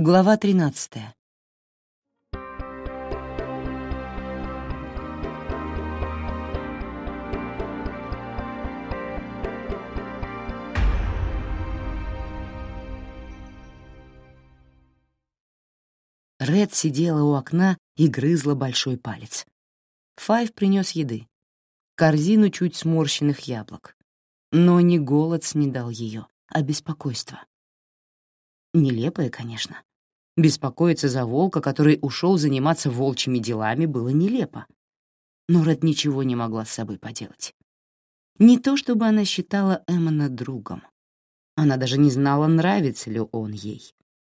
Глава 13. Ред сидела у окна и грызла большой палец. Файв принес еды. Корзину чуть сморщенных яблок. Но не голод снедал ее, а беспокойство. Нелепое, конечно. Беспокоиться за волка, который ушел заниматься волчьими делами, было нелепо. Но Ред ничего не могла с собой поделать. Не то чтобы она считала Эммона другом. Она даже не знала, нравится ли он ей.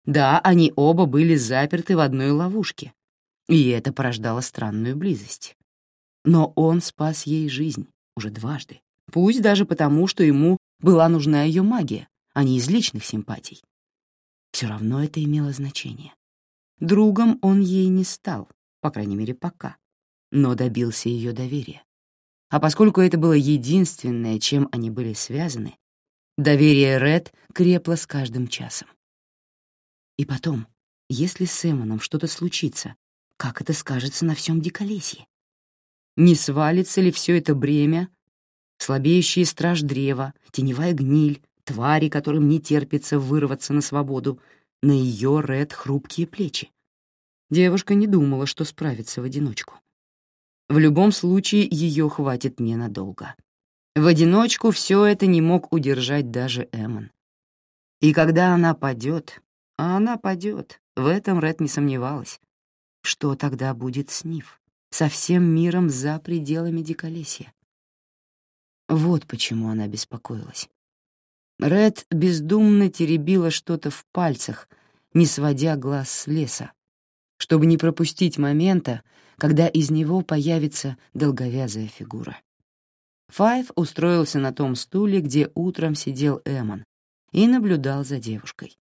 Да, они оба были заперты в одной ловушке, и это порождало странную близость. Но он спас ей жизнь уже дважды, пусть даже потому, что ему была нужна ее магия, а не из личных симпатий. Все равно это имело значение. Другом он ей не стал, по крайней мере, пока, но добился ее доверия. А поскольку это было единственное, чем они были связаны, доверие Ред крепло с каждым часом. И потом, если с Эмоном что-то случится, как это скажется на всем диколесье? Не свалится ли все это бремя, слабеющий страж древа, теневая гниль, твари, которым не терпится вырваться на свободу, на ее Ред хрупкие плечи. Девушка не думала, что справится в одиночку. В любом случае, ее хватит ненадолго. В одиночку все это не мог удержать даже Эмон. И когда она падет, а она падет, в этом Ред не сомневалась, что тогда будет с Нив, со всем миром за пределами Диколесья? Вот почему она беспокоилась. Ред бездумно теребила что-то в пальцах, не сводя глаз с леса, чтобы не пропустить момента, когда из него появится долговязая фигура. Файв устроился на том стуле, где утром сидел Эмон, и наблюдал за девушкой.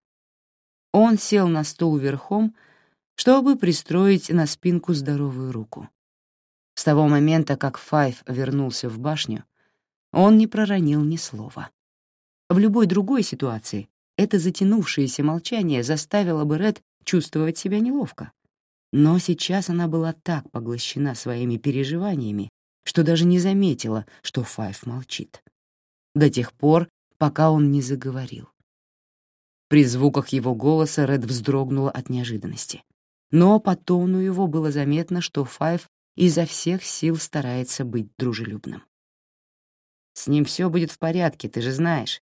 Он сел на стул верхом, чтобы пристроить на спинку здоровую руку. С того момента, как Файв вернулся в башню, он не проронил ни слова. В любой другой ситуации это затянувшееся молчание заставило бы Ред чувствовать себя неловко. Но сейчас она была так поглощена своими переживаниями, что даже не заметила, что Файв молчит. До тех пор, пока он не заговорил. При звуках его голоса Ред вздрогнула от неожиданности. Но по тону его было заметно, что Файв изо всех сил старается быть дружелюбным. «С ним все будет в порядке, ты же знаешь.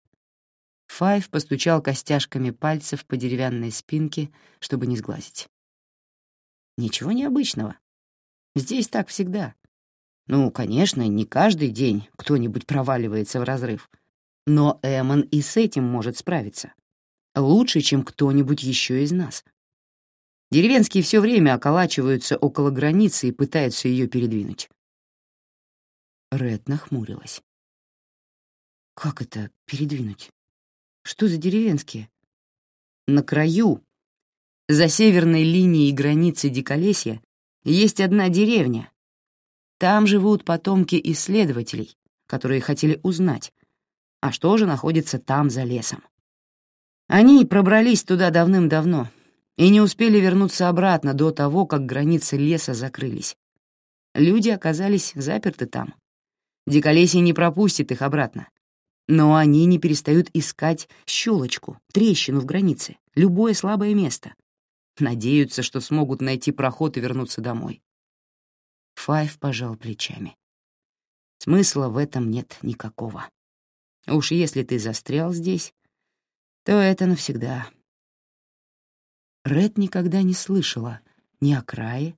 Файв постучал костяшками пальцев по деревянной спинке, чтобы не сглазить. Ничего необычного. Здесь так всегда. Ну, конечно, не каждый день кто-нибудь проваливается в разрыв. Но Эмон и с этим может справиться. Лучше, чем кто-нибудь еще из нас. Деревенские все время околачиваются около границы и пытаются ее передвинуть. Ред нахмурилась. «Как это передвинуть?» Что за деревенские? На краю, за северной линией границы Диколесья, есть одна деревня. Там живут потомки исследователей, которые хотели узнать, а что же находится там за лесом. Они пробрались туда давным-давно и не успели вернуться обратно до того, как границы леса закрылись. Люди оказались заперты там. Диколесье не пропустит их обратно, но они не перестают искать щелочку, трещину в границе, любое слабое место. Надеются, что смогут найти проход и вернуться домой. Файв пожал плечами. Смысла в этом нет никакого. Уж если ты застрял здесь, то это навсегда. Ред никогда не слышала ни о крае,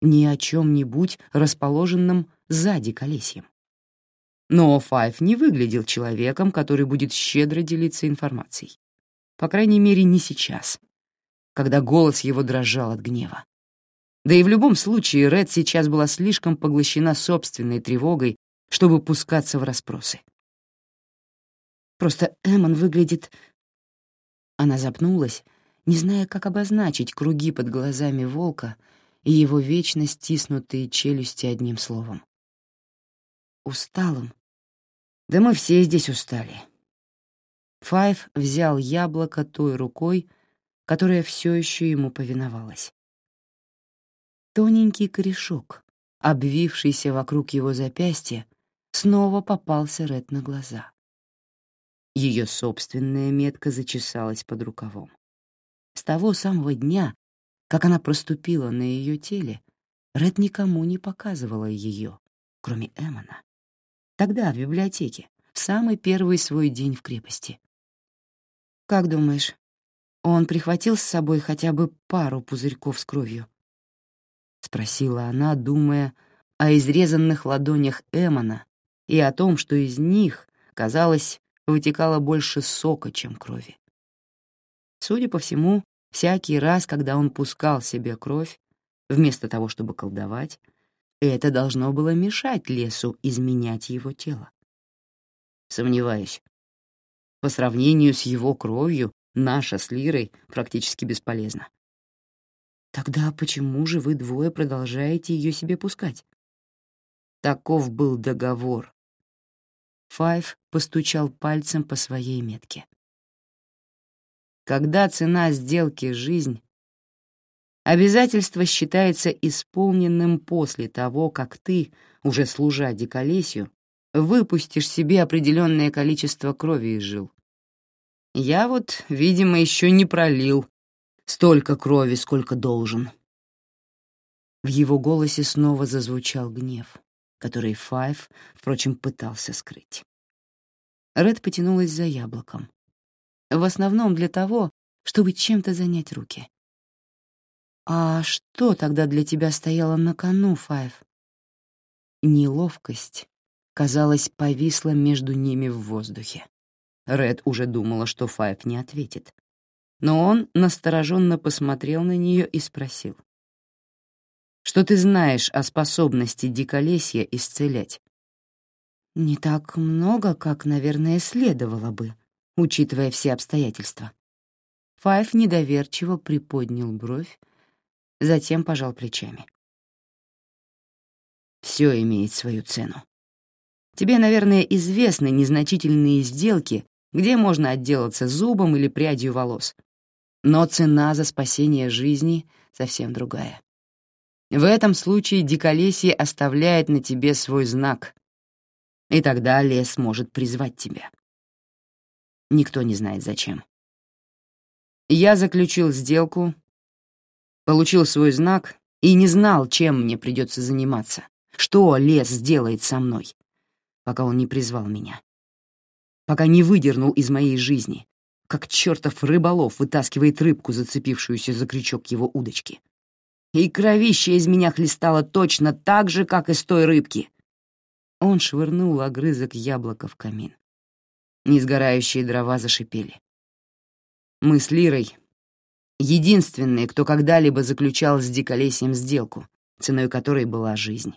ни о чем-нибудь, расположенном сзади колесьем. Но Файв не выглядел человеком, который будет щедро делиться информацией. По крайней мере, не сейчас, когда голос его дрожал от гнева. Да и в любом случае Ред сейчас была слишком поглощена собственной тревогой, чтобы пускаться в расспросы. Просто Эмон выглядит... Она запнулась, не зная, как обозначить круги под глазами волка и его вечно стиснутые челюсти одним словом усталым. Да мы все здесь устали. Файв взял яблоко той рукой, которая все еще ему повиновалась. Тоненький корешок, обвившийся вокруг его запястья, снова попался Ред на глаза. Ее собственная метка зачесалась под рукавом. С того самого дня, как она проступила на ее теле, Ред никому не показывала ее, кроме Эммона. Тогда, в библиотеке, в самый первый свой день в крепости. «Как думаешь, он прихватил с собой хотя бы пару пузырьков с кровью?» — спросила она, думая о изрезанных ладонях Эммона и о том, что из них, казалось, вытекало больше сока, чем крови. Судя по всему, всякий раз, когда он пускал себе кровь, вместо того, чтобы колдовать, это должно было мешать лесу изменять его тело. Сомневаюсь. По сравнению с его кровью, наша с Лирой практически бесполезна. Тогда почему же вы двое продолжаете ее себе пускать? Таков был договор. Файв постучал пальцем по своей метке. Когда цена сделки — жизнь, обязательство считается исполненным после того, как ты, уже служа диколесью, выпустишь себе определенное количество крови из жил. Я вот, видимо, еще не пролил столько крови, сколько должен. В его голосе снова зазвучал гнев, который Файв, впрочем, пытался скрыть. Ред потянулась за яблоком. В основном для того, чтобы чем-то занять руки. «А что тогда для тебя стояло на кону, Файв?» Неловкость казалось, повисла между ними в воздухе. Ред уже думала, что Файв не ответит. Но он настороженно посмотрел на нее и спросил. «Что ты знаешь о способности диколесья исцелять?» «Не так много, как, наверное, следовало бы, учитывая все обстоятельства». Файв недоверчиво приподнял бровь, затем пожал плечами. «Все имеет свою цену. Тебе, наверное, известны незначительные сделки, где можно отделаться зубом или прядью волос. Но цена за спасение жизни совсем другая. В этом случае диколесье оставляет на тебе свой знак, и тогда лес может призвать тебя. Никто не знает зачем. Я заключил сделку, получил свой знак и не знал, чем мне придется заниматься, что лес сделает со мной пока он не призвал меня. Пока не выдернул из моей жизни, как чертов рыболов вытаскивает рыбку, зацепившуюся за крючок его удочки. И кровище из меня хлестало точно так же, как из той рыбки. Он швырнул огрызок яблока в камин. Несгорающие дрова зашипели. Мы с Лирой — единственные, кто когда-либо заключал с диколесьем сделку, ценой которой была жизнь.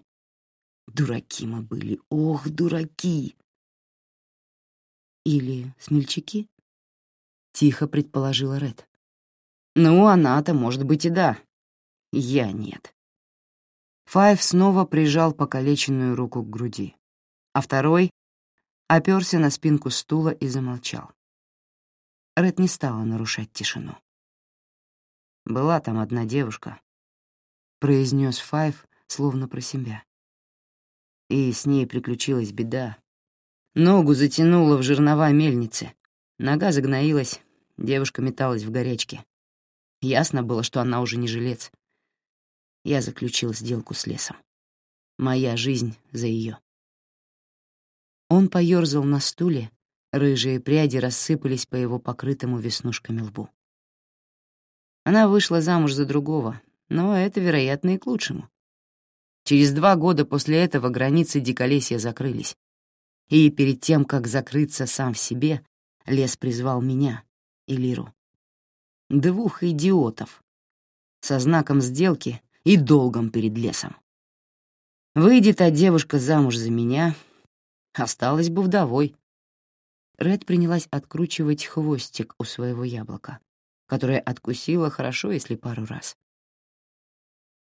Дураки мы были, ох, дураки! Или смельчаки? Тихо предположила Ред. Ну, она-то, может быть, и да. Я нет. Файв снова прижал покалеченную руку к груди, а второй оперся на спинку стула и замолчал. Ред не стала нарушать тишину. «Была там одна девушка», — произнес Файв, словно про себя и с ней приключилась беда. Ногу затянуло в жернова мельницы. Нога загноилась, девушка металась в горячке. Ясно было, что она уже не жилец. Я заключил сделку с лесом. Моя жизнь за ее. Он поёрзал на стуле, рыжие пряди рассыпались по его покрытому веснушками лбу. Она вышла замуж за другого, но это, вероятно, и к лучшему. Через два года после этого границы Диколесья закрылись. И перед тем, как закрыться сам в себе, лес призвал меня и Лиру. Двух идиотов. Со знаком сделки и долгом перед лесом. Выйдет та девушка замуж за меня, осталась бы вдовой. Ред принялась откручивать хвостик у своего яблока, которое откусила хорошо, если пару раз.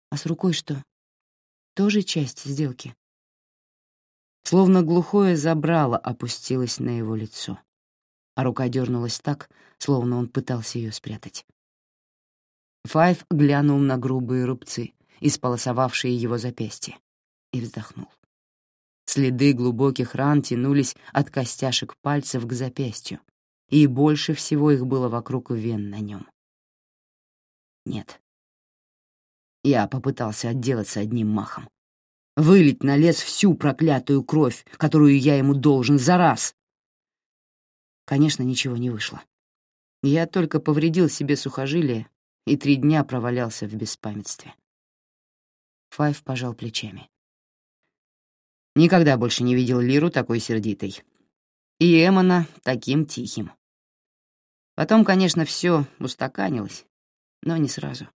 «А с рукой что?» тоже часть сделки. Словно глухое забрало опустилось на его лицо, а рука дернулась так, словно он пытался ее спрятать. Файв глянул на грубые рубцы, исполосовавшие его запястье, и вздохнул. Следы глубоких ран тянулись от костяшек пальцев к запястью, и больше всего их было вокруг вен на нем. Нет. Я попытался отделаться одним махом. Вылить на лес всю проклятую кровь, которую я ему должен за раз. Конечно, ничего не вышло. Я только повредил себе сухожилие и три дня провалялся в беспамятстве. Файв пожал плечами. Никогда больше не видел Лиру такой сердитой. И Эмона таким тихим. Потом, конечно, все устаканилось, но не сразу.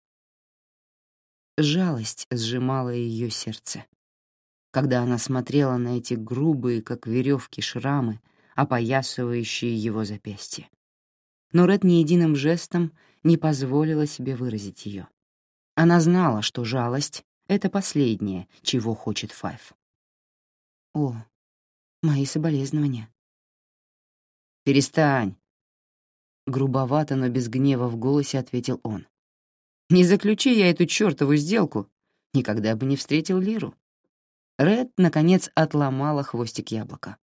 Жалость сжимала ее сердце, когда она смотрела на эти грубые, как веревки, шрамы, опоясывающие его запястье. Но Ред ни единым жестом не позволила себе выразить ее. Она знала, что жалость — это последнее, чего хочет Файв. «О, мои соболезнования». «Перестань!» Грубовато, но без гнева в голосе ответил он. «Не заключи я эту чертову сделку, никогда бы не встретил Лиру». Ред, наконец, отломала хвостик яблока.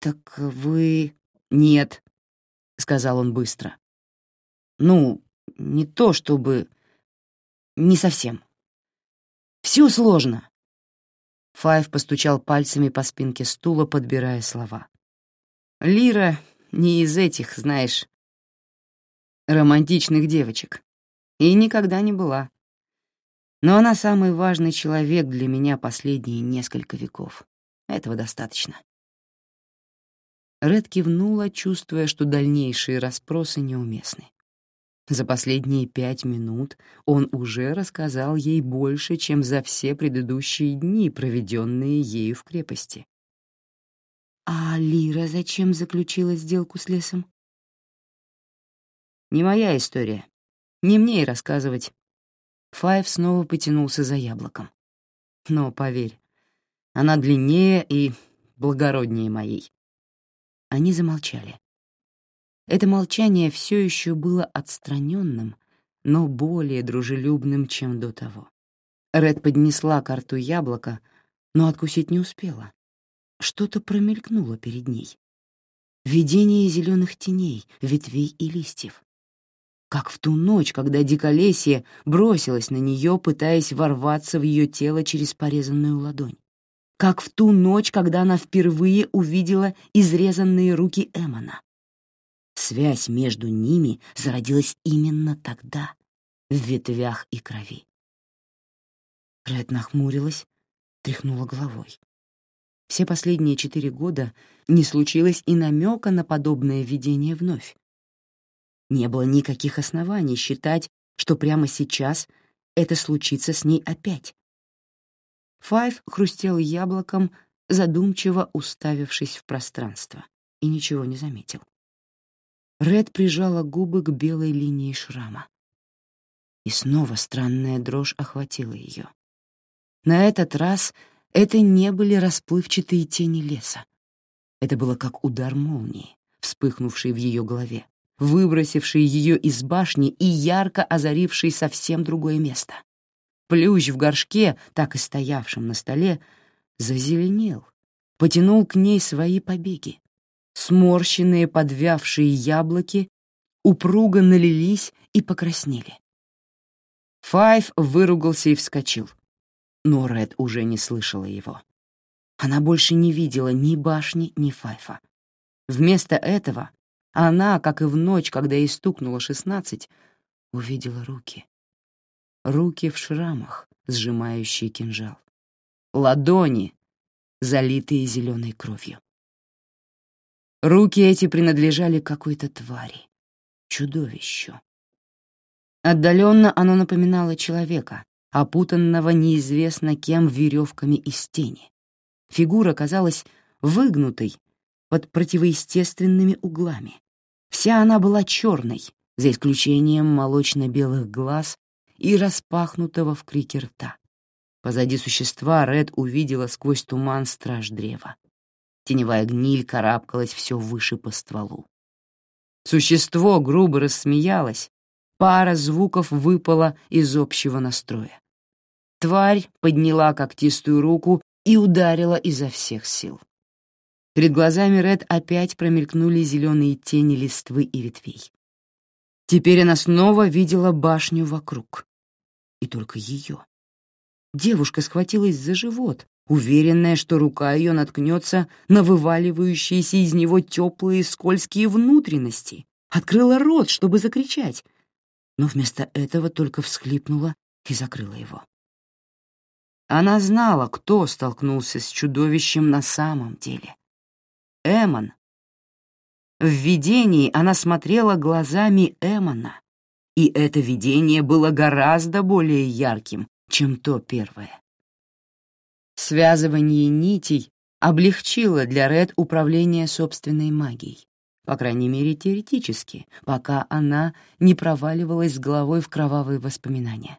«Так вы...» «Нет», — сказал он быстро. «Ну, не то чтобы... Не совсем. Все сложно. Файв постучал пальцами по спинке стула, подбирая слова. «Лира не из этих, знаешь, романтичных девочек. И никогда не была. Но она самый важный человек для меня последние несколько веков. Этого достаточно». Ред кивнула, чувствуя, что дальнейшие расспросы неуместны. За последние пять минут он уже рассказал ей больше, чем за все предыдущие дни, проведенные ею в крепости. «А Лира зачем заключила сделку с лесом?» «Не моя история. Не мне и рассказывать». Файв снова потянулся за яблоком. «Но поверь, она длиннее и благороднее моей». Они замолчали. Это молчание все еще было отстраненным, но более дружелюбным, чем до того. Ред поднесла карту яблока, но откусить не успела. Что-то промелькнуло перед ней. Видение зеленых теней, ветвей и листьев. Как в ту ночь, когда диколесье бросилось на нее, пытаясь ворваться в ее тело через порезанную ладонь. Как в ту ночь, когда она впервые увидела изрезанные руки Эмона. Связь между ними зародилась именно тогда, в ветвях и крови. Ред нахмурилась, тряхнула головой. Все последние четыре года не случилось и намека на подобное видение вновь. Не было никаких оснований считать, что прямо сейчас это случится с ней опять. Файв хрустел яблоком, задумчиво уставившись в пространство, и ничего не заметил. Ред прижала губы к белой линии шрама. И снова странная дрожь охватила ее. На этот раз это не были расплывчатые тени леса. Это было как удар молнии, вспыхнувший в ее голове, выбросивший ее из башни и ярко озаривший совсем другое место. Плющ в горшке, так и стоявшем на столе, зазеленел, потянул к ней свои побеги. Сморщенные подвявшие яблоки упруго налились и покраснели. Файв выругался и вскочил. Но Ред уже не слышала его. Она больше не видела ни башни, ни Файфа. Вместо этого она, как и в ночь, когда ей стукнуло шестнадцать, увидела руки. Руки в шрамах, сжимающие кинжал. Ладони, залитые зеленой кровью. Руки эти принадлежали какой-то твари, чудовищу. Отдаленно оно напоминало человека, опутанного неизвестно кем веревками из тени. Фигура казалась выгнутой под противоестественными углами. Вся она была черной, за исключением молочно-белых глаз и распахнутого в крике рта. Позади существа Ред увидела сквозь туман страж древа. Теневая гниль карабкалась все выше по стволу. Существо грубо рассмеялось, пара звуков выпала из общего настроя. Тварь подняла когтистую руку и ударила изо всех сил. Перед глазами Ред опять промелькнули зеленые тени листвы и ветвей. Теперь она снова видела башню вокруг. И только ее. Девушка схватилась за живот, уверенная, что рука ее наткнется на вываливающиеся из него теплые скользкие внутренности, открыла рот, чтобы закричать, но вместо этого только всхлипнула и закрыла его. Она знала, кто столкнулся с чудовищем на самом деле. Эмон. В видении она смотрела глазами Эмона, и это видение было гораздо более ярким, чем то первое. Связывание нитей облегчило для Ред управление собственной магией, по крайней мере теоретически, пока она не проваливалась с головой в кровавые воспоминания.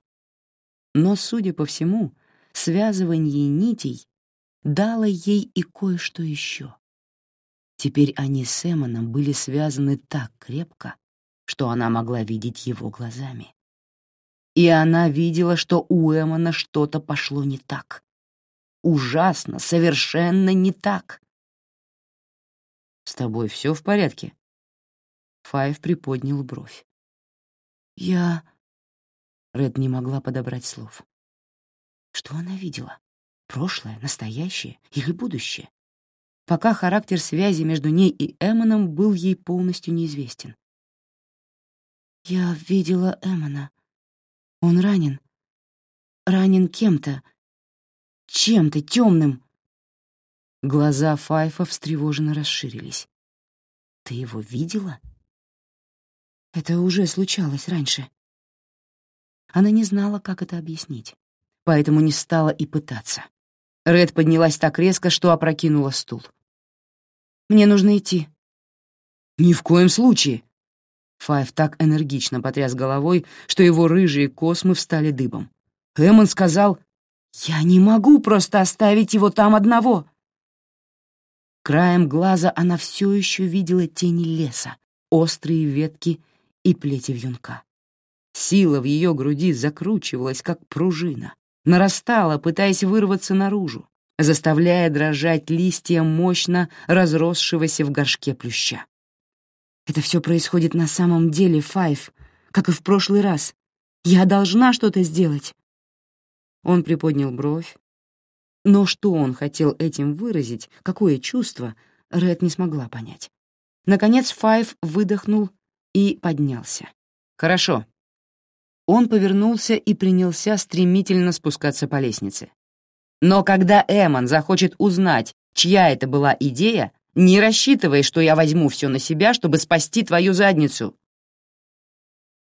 Но, судя по всему, связывание нитей дало ей и кое-что еще. Теперь они с Эмоном были связаны так крепко, что она могла видеть его глазами. И она видела, что у Эмона что-то пошло не так. Ужасно, совершенно не так. «С тобой все в порядке?» Файв приподнял бровь. «Я...» Ред не могла подобрать слов. Что она видела? Прошлое, настоящее или будущее? Пока характер связи между ней и Эмоном был ей полностью неизвестен. «Я видела Эмона. Он ранен. Ранен кем-то. Чем-то темным. Глаза Файфа встревоженно расширились. «Ты его видела?» «Это уже случалось раньше». Она не знала, как это объяснить, поэтому не стала и пытаться. Ред поднялась так резко, что опрокинула стул. «Мне нужно идти». «Ни в коем случае!» Файв так энергично потряс головой, что его рыжие космы встали дыбом. Эммон сказал, «Я не могу просто оставить его там одного». Краем глаза она все еще видела тени леса, острые ветки и плети вьюнка. Сила в ее груди закручивалась, как пружина, нарастала, пытаясь вырваться наружу, заставляя дрожать листья мощно разросшегося в горшке плюща. Это все происходит на самом деле, Файв, как и в прошлый раз. Я должна что-то сделать. Он приподнял бровь. Но что он хотел этим выразить, какое чувство, Ред не смогла понять. Наконец Файв выдохнул и поднялся. «Хорошо». Он повернулся и принялся стремительно спускаться по лестнице. «Но когда Эмон захочет узнать, чья это была идея, не рассчитывай, что я возьму все на себя, чтобы спасти твою задницу.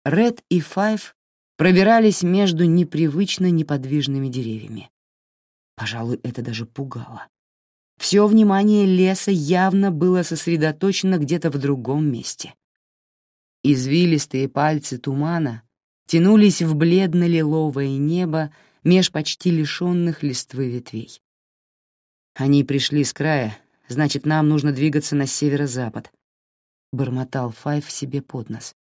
Ред и Файв пробирались между непривычно неподвижными деревьями. Пожалуй, это даже пугало. Все внимание леса явно было сосредоточено где-то в другом месте. Извилистые пальцы тумана тянулись в бледно-лиловое небо меж почти лишенных листвы ветвей. Они пришли с края, значит, нам нужно двигаться на северо-запад», — бормотал Файв себе под нос.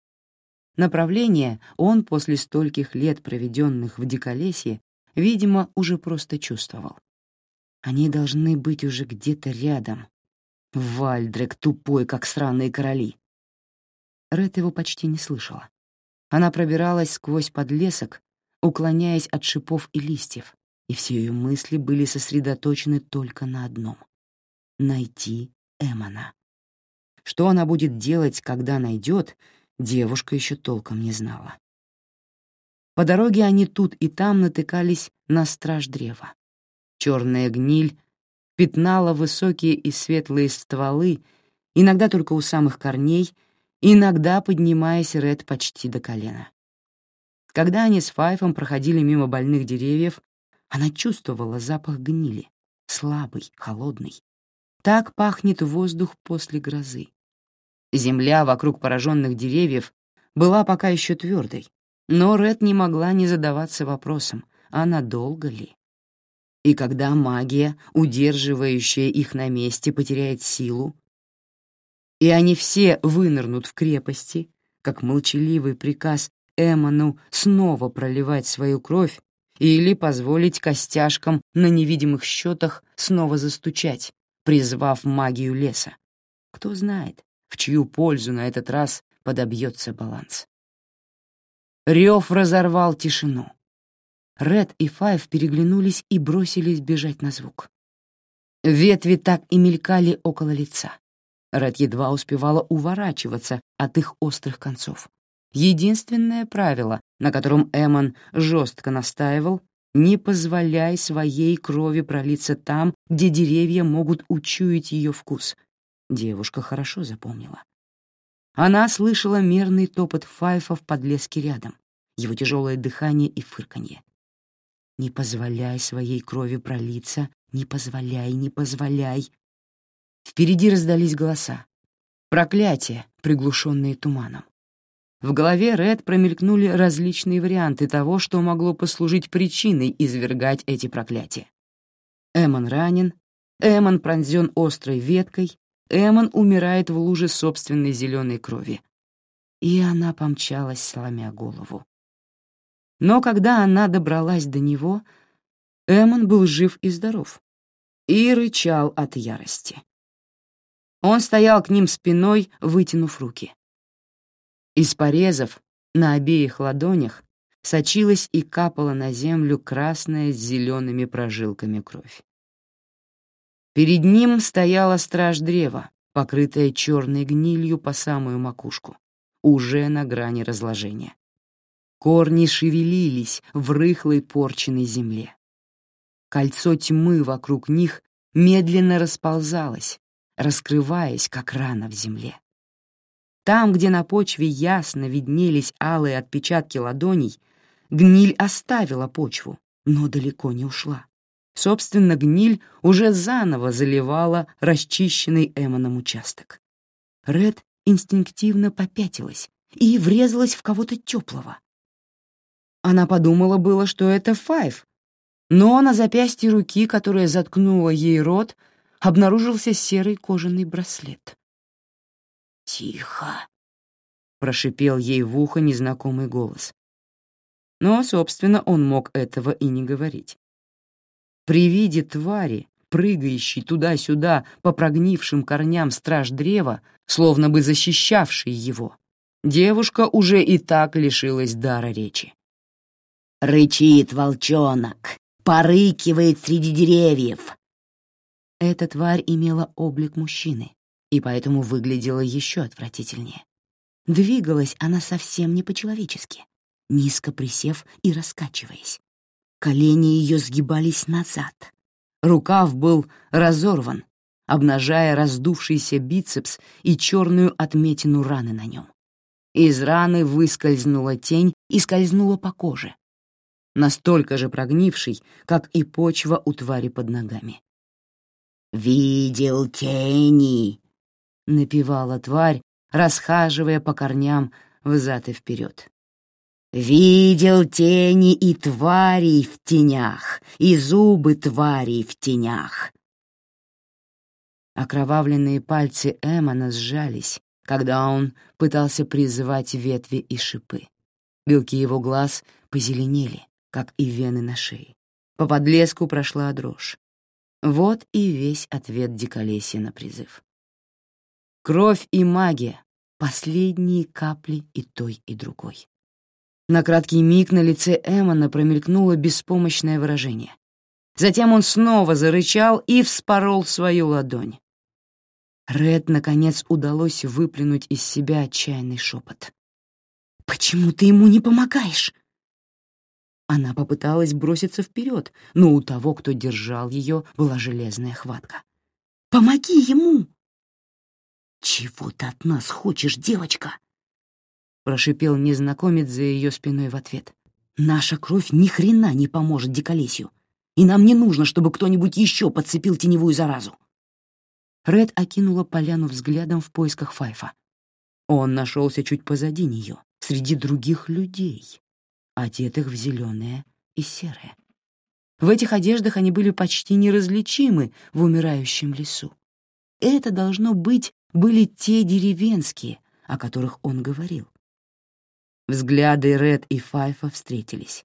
Направление он после стольких лет, проведенных в Диколесье, видимо, уже просто чувствовал. Они должны быть уже где-то рядом. Вальдрек тупой, как сраные короли. Ред его почти не слышала. Она пробиралась сквозь подлесок, уклоняясь от шипов и листьев, и все ее мысли были сосредоточены только на одном — найти Эмона. Что она будет делать, когда найдет, девушка еще толком не знала. По дороге они тут и там натыкались на страж древа. Черная гниль пятнала высокие и светлые стволы, иногда только у самых корней, иногда поднимаясь Ред почти до колена. Когда они с Файфом проходили мимо больных деревьев, она чувствовала запах гнили, слабый, холодный, так пахнет воздух после грозы. Земля вокруг пораженных деревьев была пока еще твердой, но Ред не могла не задаваться вопросом, а надолго ли? И когда магия, удерживающая их на месте, потеряет силу, и они все вынырнут в крепости, как молчаливый приказ Эмону снова проливать свою кровь или позволить костяшкам на невидимых счетах снова застучать, призвав магию леса. Кто знает, в чью пользу на этот раз подобьется баланс. Рев разорвал тишину. Ред и Файв переглянулись и бросились бежать на звук. Ветви так и мелькали около лица. Ред едва успевала уворачиваться от их острых концов. Единственное правило, на котором Эмон жестко настаивал, не позволяй своей крови пролиться там, где деревья могут учуять ее вкус. Девушка хорошо запомнила. Она слышала мерный топот Файфа в подлеске рядом, его тяжелое дыхание и фырканье. «Не позволяй своей крови пролиться, не позволяй, не позволяй!» Впереди раздались голоса. Проклятия, приглушенные туманом. В голове Ред промелькнули различные варианты того, что могло послужить причиной извергать эти проклятия. Эмон ранен, Эмон пронзен острой веткой, Эмон умирает в луже собственной зеленой крови. И она помчалась, сломя голову. Но когда она добралась до него, Эмон был жив и здоров и рычал от ярости. Он стоял к ним спиной, вытянув руки. Из порезов на обеих ладонях сочилась и капала на землю красная с зелеными прожилками кровь. Перед ним стояла страж древа, покрытая черной гнилью по самую макушку, уже на грани разложения. Корни шевелились в рыхлой порченной земле. Кольцо тьмы вокруг них медленно расползалось, раскрываясь, как рана в земле. Там, где на почве ясно виднелись алые отпечатки ладоней, гниль оставила почву, но далеко не ушла. Собственно, гниль уже заново заливала расчищенный Эмоном участок. Ред инстинктивно попятилась и врезалась в кого-то теплого. Она подумала было, что это Файв, но на запястье руки, которая заткнула ей рот, обнаружился серый кожаный браслет. «Тихо!» — прошипел ей в ухо незнакомый голос. Но, собственно, он мог этого и не говорить. При виде твари, прыгающей туда-сюда по прогнившим корням страж древа, словно бы защищавшей его, девушка уже и так лишилась дара речи. «Рычит волчонок, порыкивает среди деревьев». Эта тварь имела облик мужчины, и поэтому выглядела еще отвратительнее. Двигалась она совсем не по-человечески, низко присев и раскачиваясь. Колени ее сгибались назад. Рукав был разорван, обнажая раздувшийся бицепс и черную отметину раны на нем. Из раны выскользнула тень и скользнула по коже, настолько же прогнившей, как и почва у твари под ногами. «Видел тени!» — напевала тварь, расхаживая по корням взад и вперед. «Видел тени и тварей в тенях, и зубы тварей в тенях». Окровавленные пальцы Эмона сжались, когда он пытался призывать ветви и шипы. Белки его глаз позеленели, как и вены на шее. По подлеску прошла дрожь. Вот и весь ответ диколесья на призыв. Кровь и магия — последние капли и той, и другой. На краткий миг на лице Эммона промелькнуло беспомощное выражение. Затем он снова зарычал и вспорол свою ладонь. Ред, наконец, удалось выплюнуть из себя отчаянный шепот. «Почему ты ему не помогаешь?» Она попыталась броситься вперед, но у того, кто держал ее, была железная хватка. «Помоги ему!» «Чего ты от нас хочешь, девочка?» Прошипел незнакомец за ее спиной в ответ. «Наша кровь ни хрена не поможет диколесью, и нам не нужно, чтобы кто-нибудь еще подцепил теневую заразу». Ред окинула поляну взглядом в поисках Файфа. Он нашелся чуть позади нее, среди других людей, одетых в зеленое и серое. В этих одеждах они были почти неразличимы в умирающем лесу. Это должно быть были те деревенские, о которых он говорил. Взгляды Ред и Файфа встретились.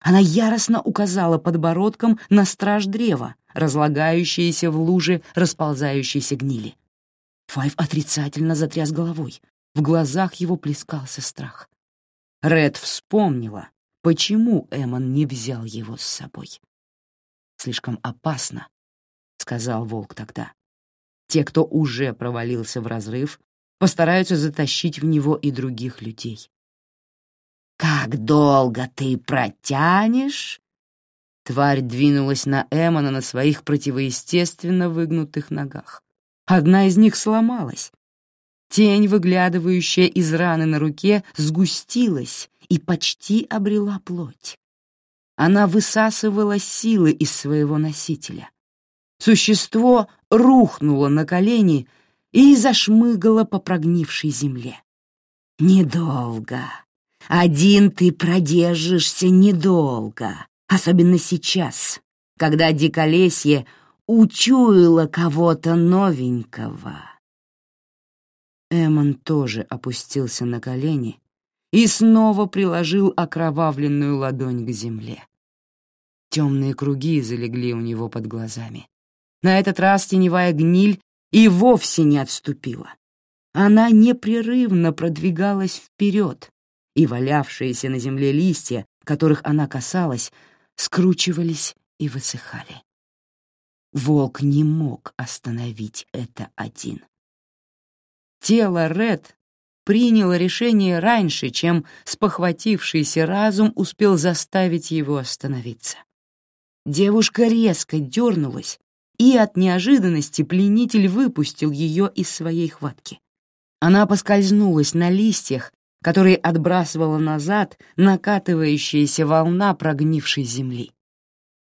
Она яростно указала подбородком на страж древа, разлагающееся в луже расползающейся гнили. Файв отрицательно затряс головой. В глазах его плескался страх. Ред вспомнила, почему Эмон не взял его с собой. «Слишком опасно», — сказал волк тогда. «Те, кто уже провалился в разрыв, постараются затащить в него и других людей. «Как долго ты протянешь?» Тварь двинулась на Эмона на своих противоестественно выгнутых ногах. Одна из них сломалась. Тень, выглядывающая из раны на руке, сгустилась и почти обрела плоть. Она высасывала силы из своего носителя. Существо рухнуло на колени и зашмыгало по прогнившей земле. «Недолго», один ты продержишься недолго, особенно сейчас, когда диколесье учуяло кого-то новенького. Эмон тоже опустился на колени и снова приложил окровавленную ладонь к земле. Темные круги залегли у него под глазами. На этот раз теневая гниль и вовсе не отступила. Она непрерывно продвигалась вперед, и валявшиеся на земле листья, которых она касалась, скручивались и высыхали. Волк не мог остановить это один. Тело Ред приняло решение раньше, чем спохватившийся разум успел заставить его остановиться. Девушка резко дернулась, и от неожиданности пленитель выпустил ее из своей хватки. Она поскользнулась на листьях который отбрасывала назад накатывающаяся волна прогнившей земли.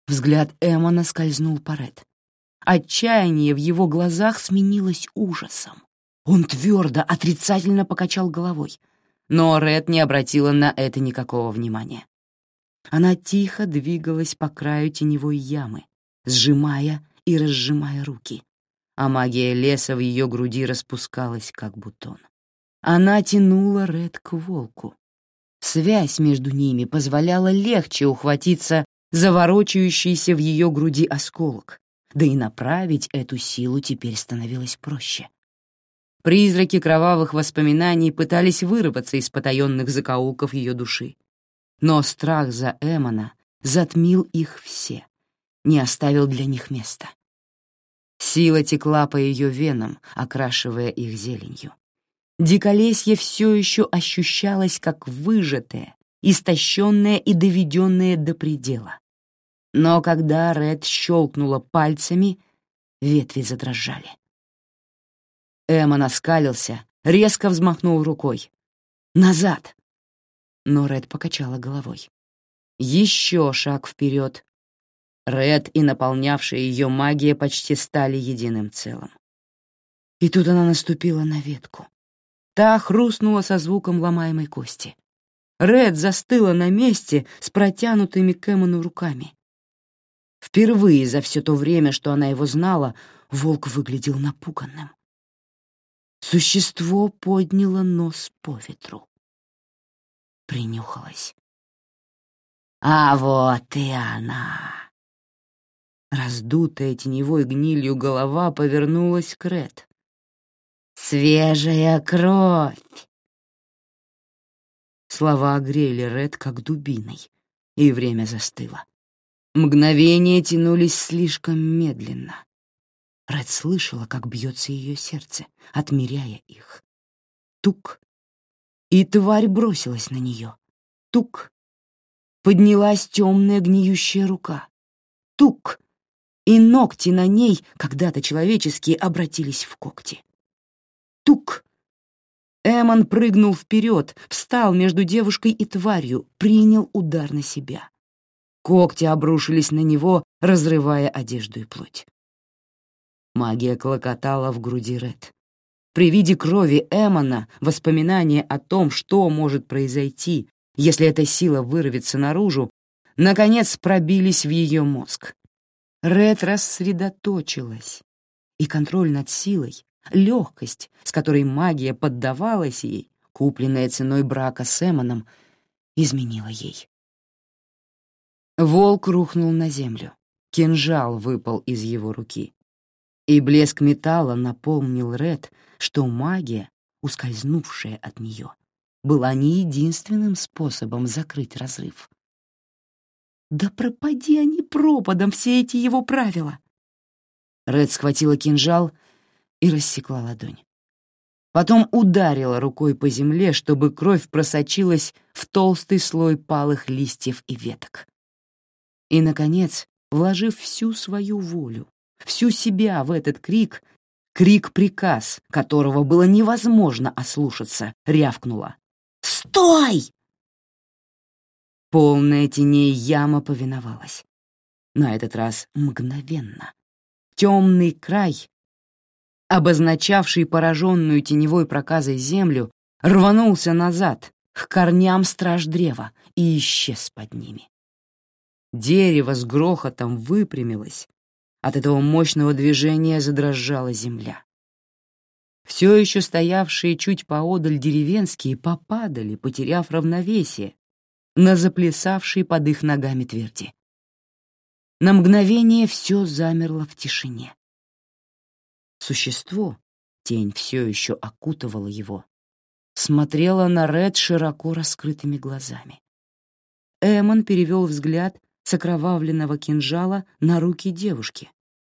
Взгляд Эмона скользнул по Ред. Отчаяние в его глазах сменилось ужасом. Он твердо, отрицательно покачал головой, но Ред не обратила на это никакого внимания. Она тихо двигалась по краю теневой ямы, сжимая и разжимая руки, а магия леса в ее груди распускалась, как бутон. Она тянула Ред к волку. Связь между ними позволяла легче ухватиться за ворочающийся в ее груди осколок, да и направить эту силу теперь становилось проще. Призраки кровавых воспоминаний пытались вырваться из потаенных закоулков ее души. Но страх за Эмона затмил их все, не оставил для них места. Сила текла по ее венам, окрашивая их зеленью. Диколесье все еще ощущалось как выжатое, истощенное и доведенное до предела. Но когда Ред щелкнула пальцами, ветви задрожали. Эмма оскалился, резко взмахнул рукой. «Назад!» Но Ред покачала головой. Еще шаг вперед. Ред и наполнявшая ее магия почти стали единым целым. И тут она наступила на ветку. Та хрустнула со звуком ломаемой кости. Ред застыла на месте с протянутыми к Эмону руками. Впервые за все то время, что она его знала, волк выглядел напуганным. Существо подняло нос по ветру. Принюхалась. «А вот и она!» Раздутая теневой гнилью голова повернулась к Ред. Свежая кровь!» Слова огрели Ред как дубиной, и время застыло. Мгновения тянулись слишком медленно. Ред слышала, как бьется ее сердце, отмеряя их. Тук. И тварь бросилась на нее. Тук. Поднялась темная гниющая рука. Тук. И ногти на ней, когда-то человеческие, обратились в когти. Тук! Эмон прыгнул вперед, встал между девушкой и тварью, принял удар на себя. Когти обрушились на него, разрывая одежду и плоть. Магия клокотала в груди Ред. При виде крови Эмона воспоминания о том, что может произойти, если эта сила вырвется наружу, наконец пробились в ее мозг. Ред рассредоточилась, и контроль над силой, Легкость, с которой магия поддавалась ей, купленная ценой брака с Эмоном, изменила ей. Волк рухнул на землю. Кинжал выпал из его руки. И блеск металла напомнил Ред, что магия, ускользнувшая от нее, была не единственным способом закрыть разрыв. Да пропади они пропадом, все эти его правила! Ред схватила кинжал и рассекла ладонь. Потом ударила рукой по земле, чтобы кровь просочилась в толстый слой палых листьев и веток. И, наконец, вложив всю свою волю, всю себя в этот крик, крик-приказ, которого было невозможно ослушаться, рявкнула. «Стой!» Полная теней яма повиновалась. На этот раз мгновенно. Темный край, обозначавший пораженную теневой проказой землю, рванулся назад, к корням страж древа, и исчез под ними. Дерево с грохотом выпрямилось. От этого мощного движения задрожала земля. Все еще стоявшие чуть поодаль деревенские попадали, потеряв равновесие, на заплясавшей под их ногами тверди. На мгновение все замерло в тишине. Существо, тень все еще окутывала его, смотрело на Ред широко раскрытыми глазами. Эмон перевел взгляд с окровавленного кинжала на руки девушки,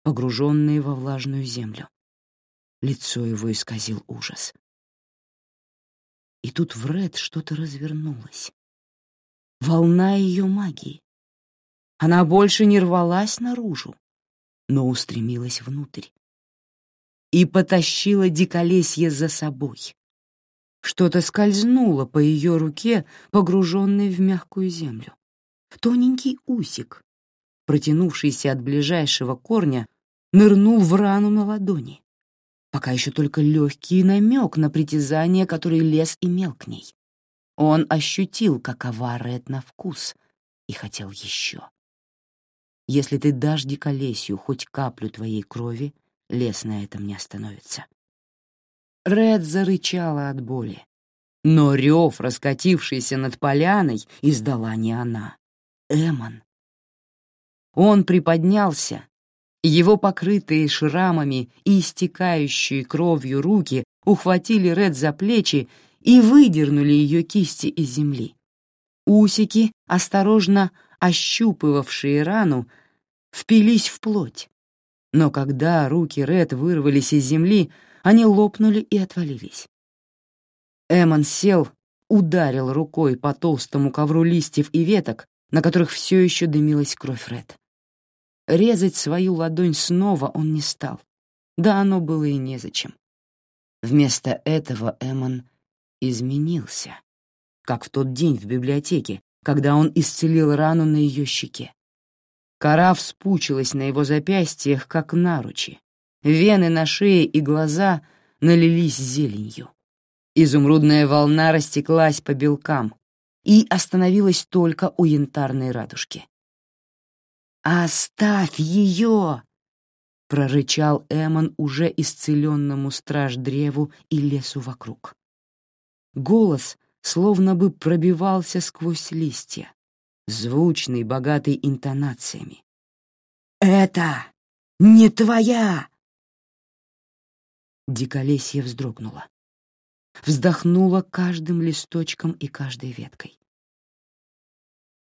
погруженные во влажную землю. Лицо его исказил ужас. И тут в Ред что-то развернулось. Волна ее магии. Она больше не рвалась наружу, но устремилась внутрь. И потащила диколесье за собой. Что-то скользнуло по ее руке, погруженной в мягкую землю тоненький усик, протянувшийся от ближайшего корня, нырнул в рану на ладони. Пока еще только легкий намек на притязание, который лес имел к ней. Он ощутил, какова Ред на вкус, и хотел еще. Если ты дашь диколесью хоть каплю твоей крови, лес на этом не остановится. Ред зарычала от боли. Но рев, раскатившийся над поляной, издала не она. Эмон. Он приподнялся, его покрытые шрамами и истекающие кровью руки ухватили Ред за плечи и выдернули ее кисти из земли. Усики, осторожно ощупывавшие рану, впились в плоть. Но когда руки Ред вырвались из земли, они лопнули и отвалились. Эмон сел, ударил рукой по толстому ковру листьев и веток, на которых все еще дымилась кровь Ред. Резать свою ладонь снова он не стал. Да оно было и незачем. Вместо этого Эмон изменился, как в тот день в библиотеке, когда он исцелил рану на ее щеке. Кора вспучилась на его запястьях, как наручи. Вены на шее и глаза налились зеленью. Изумрудная волна растеклась по белкам, и остановилась только у янтарной радужки. «Оставь ее!» — прорычал Эмон уже исцеленному страж-древу и лесу вокруг. Голос словно бы пробивался сквозь листья, звучный, богатый интонациями. «Это не твоя!» Диколесье вздрогнуло вздохнула каждым листочком и каждой веткой.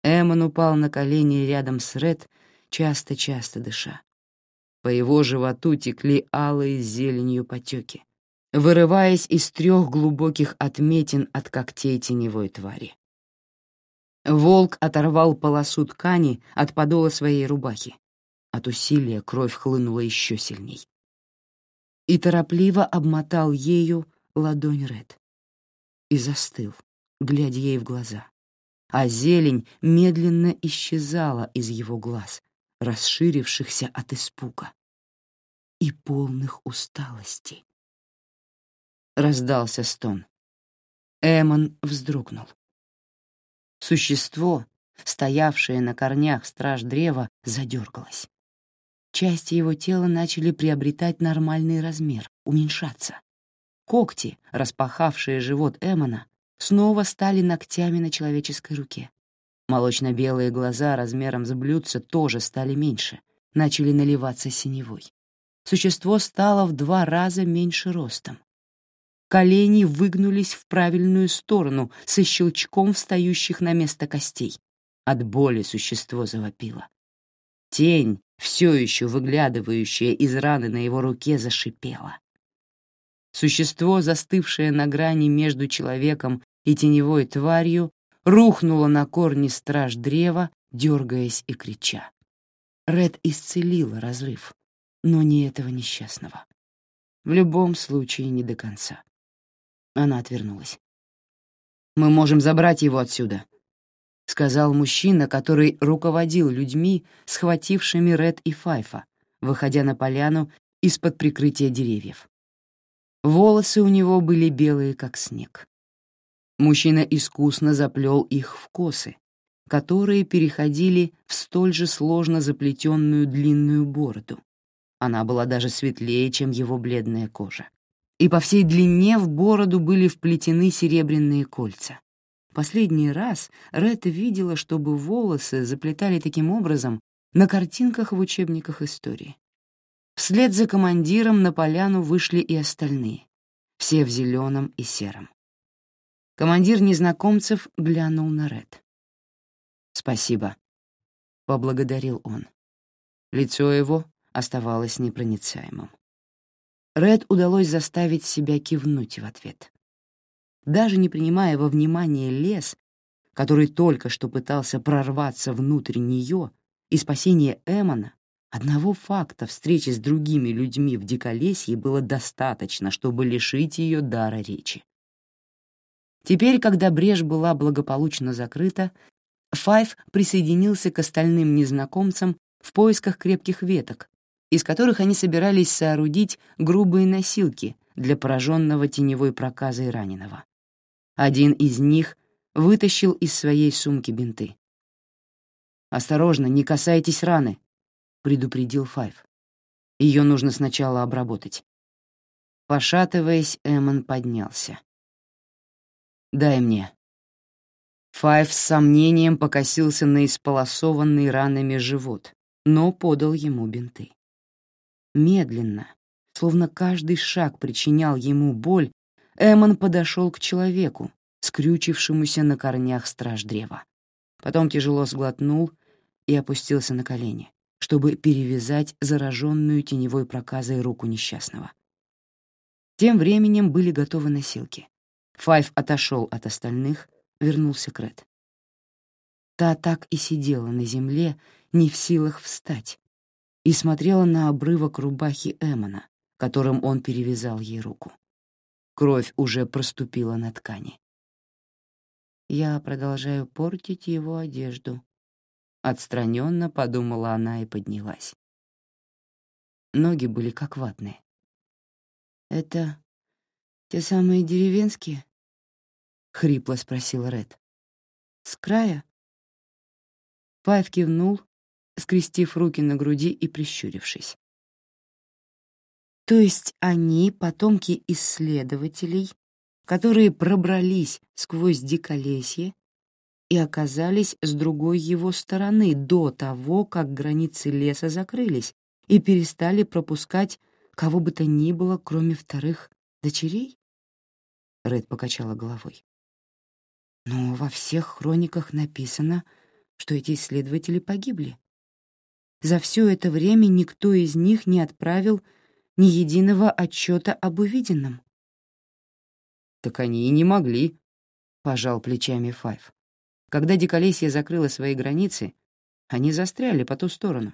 Эммон упал на колени рядом с Ред, часто-часто дыша. По его животу текли алые зеленью потеки, вырываясь из трех глубоких отметин от когтей теневой твари. Волк оторвал полосу ткани от подола своей рубахи. От усилия кровь хлынула еще сильней. И торопливо обмотал ею ладонь Ред и застыл, глядя ей в глаза. А зелень медленно исчезала из его глаз, расширившихся от испуга и полных усталости. Раздался стон. Эмон вздрогнул. Существо, стоявшее на корнях страж древа, задергалось. Части его тела начали приобретать нормальный размер, уменьшаться когти, распахавшие живот Эмона, снова стали ногтями на человеческой руке. Молочно-белые глаза размером с блюдце тоже стали меньше, начали наливаться синевой. Существо стало в два раза меньше ростом. Колени выгнулись в правильную сторону со щелчком встающих на место костей. От боли существо завопило. Тень, все еще выглядывающая из раны на его руке, зашипела. Существо, застывшее на грани между человеком и теневой тварью, рухнуло на корни страж древа, дергаясь и крича. Ред исцелила разрыв, но не этого несчастного. В любом случае не до конца. Она отвернулась. «Мы можем забрать его отсюда», — сказал мужчина, который руководил людьми, схватившими Ред и Файфа, выходя на поляну из-под прикрытия деревьев. Волосы у него были белые, как снег. Мужчина искусно заплел их в косы, которые переходили в столь же сложно заплетенную длинную бороду. Она была даже светлее, чем его бледная кожа. И по всей длине в бороду были вплетены серебряные кольца. Последний раз Ретта видела, чтобы волосы заплетали таким образом на картинках в учебниках истории. Вслед за командиром на поляну вышли и остальные, все в зеленом и сером. Командир незнакомцев глянул на Ред. «Спасибо», — поблагодарил он. Лицо его оставалось непроницаемым. Ред удалось заставить себя кивнуть в ответ. Даже не принимая во внимание лес, который только что пытался прорваться внутрь нее, и спасение Эмона, Одного факта встречи с другими людьми в Диколесье было достаточно, чтобы лишить ее дара речи. Теперь, когда брешь была благополучно закрыта, Файв присоединился к остальным незнакомцам в поисках крепких веток, из которых они собирались соорудить грубые носилки для пораженного теневой проказой раненого. Один из них вытащил из своей сумки бинты. «Осторожно, не касайтесь раны», предупредил Файв. Ее нужно сначала обработать. Пошатываясь, Эммон поднялся. «Дай мне». Файв с сомнением покосился на исполосованный ранами живот, но подал ему бинты. Медленно, словно каждый шаг причинял ему боль, Эммон подошел к человеку, скрючившемуся на корнях страж древа. Потом тяжело сглотнул и опустился на колени чтобы перевязать зараженную теневой проказой руку несчастного. Тем временем были готовы носилки. Файв отошел от остальных, вернулся к Ред. Та так и сидела на земле, не в силах встать, и смотрела на обрывок рубахи Эмона, которым он перевязал ей руку. Кровь уже проступила на ткани. Я продолжаю портить его одежду, Отстраненно подумала она и поднялась. Ноги были как ватные. «Это те самые деревенские?» — хрипло спросил Ред. «С края?» Пайв кивнул, скрестив руки на груди и прищурившись. То есть они потомки исследователей, которые пробрались сквозь диколесье и оказались с другой его стороны до того, как границы леса закрылись и перестали пропускать кого бы то ни было, кроме вторых дочерей? Ред покачала головой. Но во всех хрониках написано, что эти исследователи погибли. За все это время никто из них не отправил ни единого отчета об увиденном. «Так они и не могли», — пожал плечами Файв. Когда Диколесье закрыло свои границы, они застряли по ту сторону.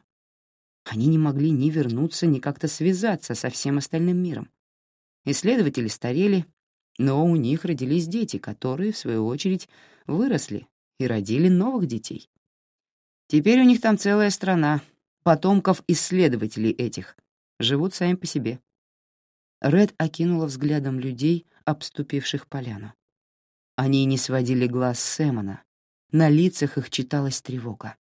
Они не могли ни вернуться, ни как-то связаться со всем остальным миром. Исследователи старели, но у них родились дети, которые, в свою очередь, выросли и родили новых детей. Теперь у них там целая страна, потомков исследователей этих, живут сами по себе. Ред окинула взглядом людей, обступивших поляну. Они не сводили глаз с Сэмона, на лицах их читалась тревога.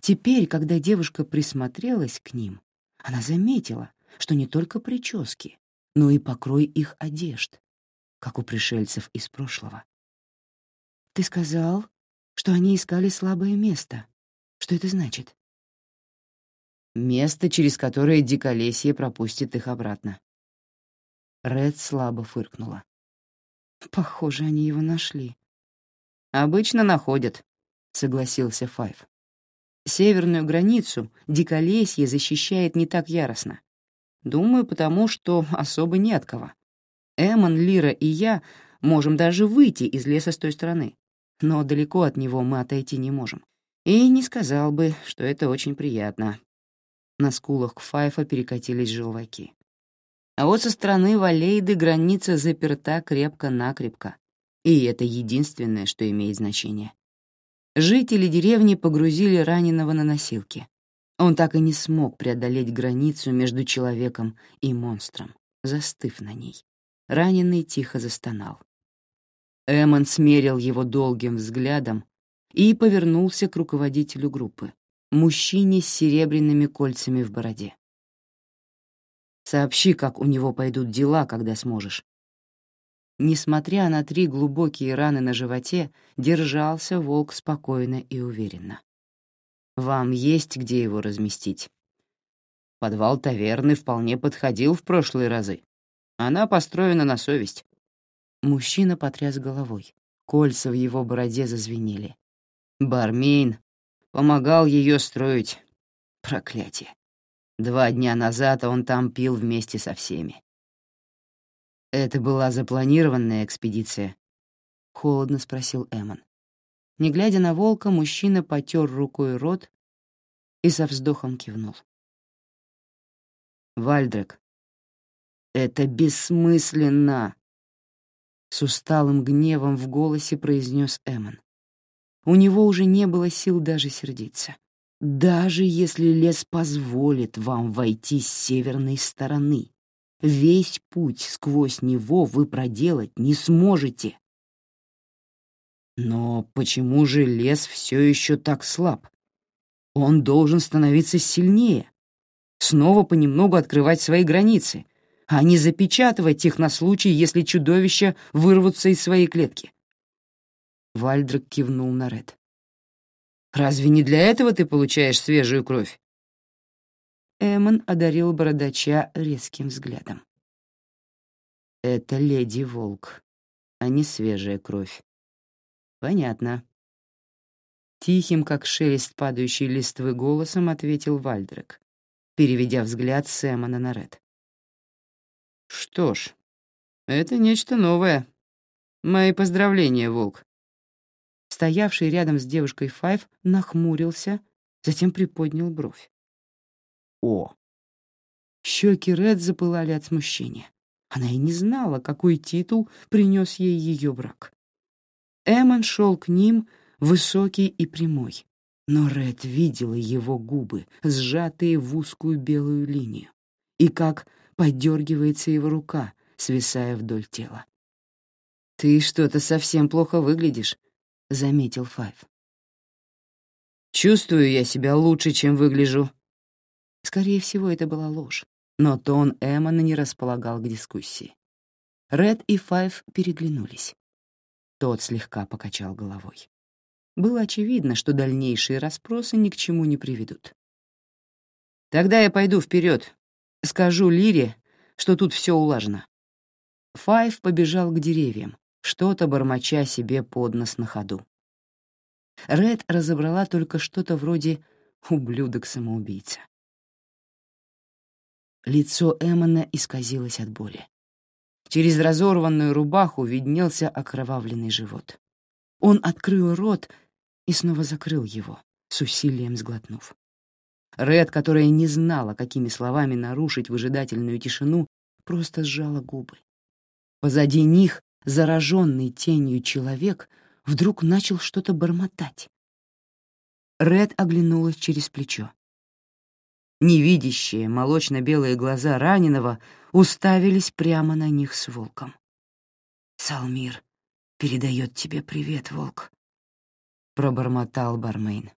Теперь, когда девушка присмотрелась к ним, она заметила, что не только прически, но и покрой их одежд, как у пришельцев из прошлого. «Ты сказал, что они искали слабое место. Что это значит?» «Место, через которое диколесье пропустит их обратно». Ред слабо фыркнула. «Похоже, они его нашли». «Обычно находят», — согласился Файв. «Северную границу диколесье защищает не так яростно. Думаю, потому что особо не от кого. Эмон, Лира и я можем даже выйти из леса с той стороны, но далеко от него мы отойти не можем. И не сказал бы, что это очень приятно». На скулах Файфа перекатились желваки. А вот со стороны Валейды граница заперта крепко-накрепко, и это единственное, что имеет значение. Жители деревни погрузили раненого на носилки. Он так и не смог преодолеть границу между человеком и монстром, застыв на ней. Раненый тихо застонал. Эммон смерил его долгим взглядом и повернулся к руководителю группы, мужчине с серебряными кольцами в бороде. Сообщи, как у него пойдут дела, когда сможешь». Несмотря на три глубокие раны на животе, держался волк спокойно и уверенно. «Вам есть где его разместить?» Подвал таверны вполне подходил в прошлые разы. Она построена на совесть. Мужчина потряс головой. Кольца в его бороде зазвенели. Бармейн помогал ее строить. Проклятие. Два дня назад он там пил вместе со всеми. «Это была запланированная экспедиция?» — холодно спросил Эмон. Не глядя на волка, мужчина потер рукой рот и со вздохом кивнул. «Вальдрек, это бессмысленно!» С усталым гневом в голосе произнес Эмон. У него уже не было сил даже сердиться. Даже если лес позволит вам войти с северной стороны, весь путь сквозь него вы проделать не сможете. Но почему же лес все еще так слаб? Он должен становиться сильнее, снова понемногу открывать свои границы, а не запечатывать их на случай, если чудовища вырвутся из своей клетки. Вальдрак кивнул на Ред. Разве не для этого ты получаешь свежую кровь?» Эмон одарил бородача резким взглядом. «Это леди Волк, а не свежая кровь». «Понятно». Тихим, как шелест падающей листвы голосом, ответил Вальдрек, переведя взгляд с Эмона на Ред. «Что ж, это нечто новое. Мои поздравления, Волк. Стоявший рядом с девушкой Файв нахмурился, затем приподнял бровь. «О!» Щеки Ред запылали от смущения. Она и не знала, какой титул принес ей ее брак. Эммон шел к ним, высокий и прямой, но Ред видела его губы, сжатые в узкую белую линию, и как подергивается его рука, свисая вдоль тела. «Ты что-то совсем плохо выглядишь», — заметил Файв. «Чувствую я себя лучше, чем выгляжу». Скорее всего, это была ложь, но тон Эммона не располагал к дискуссии. Ред и Файв переглянулись. Тот слегка покачал головой. Было очевидно, что дальнейшие расспросы ни к чему не приведут. «Тогда я пойду вперед. Скажу Лире, что тут все улажено». Файв побежал к деревьям, что-то бормоча себе под нос на ходу. Ред разобрала только что-то вроде «ублюдок-самоубийца». Лицо Эммона исказилось от боли. Через разорванную рубаху виднелся окровавленный живот. Он открыл рот и снова закрыл его, с усилием сглотнув. Ред, которая не знала, какими словами нарушить выжидательную тишину, просто сжала губы. Позади них зараженный тенью человек вдруг начал что-то бормотать. Ред оглянулась через плечо. Невидящие молочно-белые глаза раненого уставились прямо на них с волком. «Салмир передает тебе привет, волк», — пробормотал Бармейн.